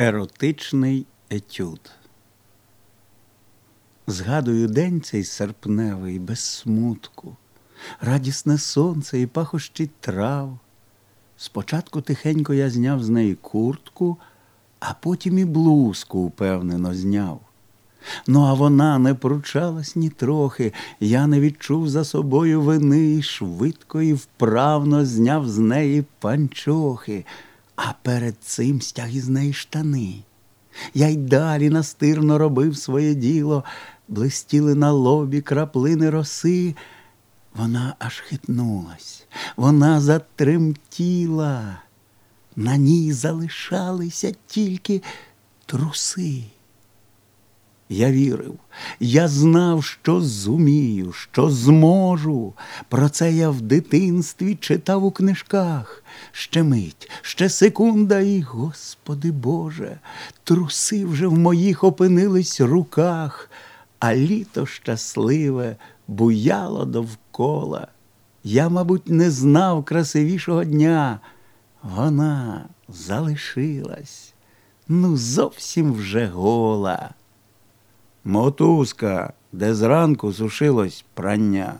Еротичний етюд. Згадую день цей серпневий без смутку, радісне сонце і пахощі трав. Спочатку тихенько я зняв з неї куртку, а потім і блузку упевнено зняв. Ну, а вона не пручалась ні трохи, я не відчув за собою вини і швидко і вправно зняв з неї панчохи, а перед цим стяг із неї штани. Я й далі настирно робив своє діло, блистіли на лобі краплини роси. Вона аж хитнулась, вона затремтіла. На ній залишалися тільки труси. Я вірив, я знав, що зумію, що зможу. Про це я в дитинстві читав у книжках. Ще мить, ще секунда, і, Господи Боже, труси вже в моїх опинились руках, а літо щасливе буяло довкола. Я, мабуть, не знав красивішого дня. Вона залишилась, ну, зовсім вже гола. Мотузка, де зранку сушилось прання.